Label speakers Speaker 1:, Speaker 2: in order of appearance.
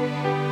Speaker 1: you